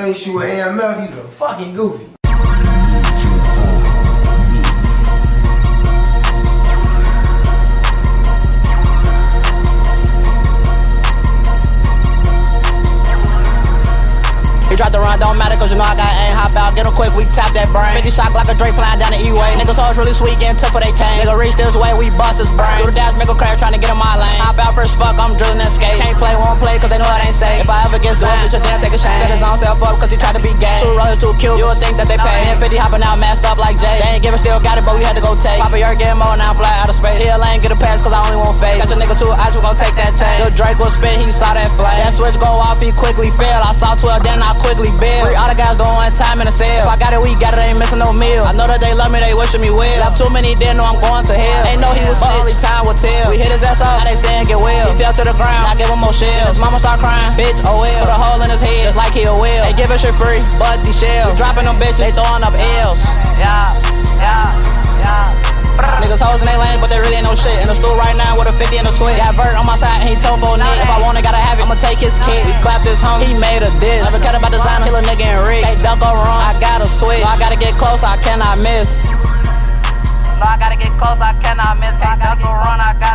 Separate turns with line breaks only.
ain't shoot with AMF, he's a fucking goofy.
tried to run, don't matter cause you know I got aim. Hop out, get him quick, we tap that brain. 50 shot like a Drake flying down the E-way. Niggas always really sweet, getting tough for they chain. Nigga reach this way, we bust his brain. Do the dash, make a crash, I ever get signed, bitch, take a shame. Set his own self up cause he tried to be gay. Two rollers, too cute, you would think that they pay. And 50 hopping out, masked up like Jay. They ain't giving, still got it, but we had to go take. Papa, you're getting more, now fly out of space. Here, ain't get a pass cause I only want face. Got your nigga two eyes, we gon' take that chain. Lil Drake will spit, he saw that flame. That switch go off, he quickly fell. I saw 12, then I quickly bail. All the guys doing one time in a cell. If I got it, we got it, ain't missing no meal. I know that they love me, they wishing me well. Left too many, didn't know I'm going to hell. Ain't know he was only time will tell. We hit his ass off, now they saying get well. Fell to the ground, I give him more shells. His mama start crying, bitch, oh well. Put a hole in his head, just like he a whale. They give us shit free, but these shells. We dropping them bitches, they throwing up L's. Yeah, yeah, yeah. Niggas hoes in they lane, but they really ain't no shit. In the store right now with a 50 and a switch. Got Vert on my side, and he told for Nick. If I want it, gotta have it. I'ma take his kid. We clapped his home, he made a diss. Never cut about design, kill a nigga in rig. They duck or run, I gotta switch. No, I gotta get close, I cannot miss. No, I gotta get close, I cannot miss. Can't duck or run, I gotta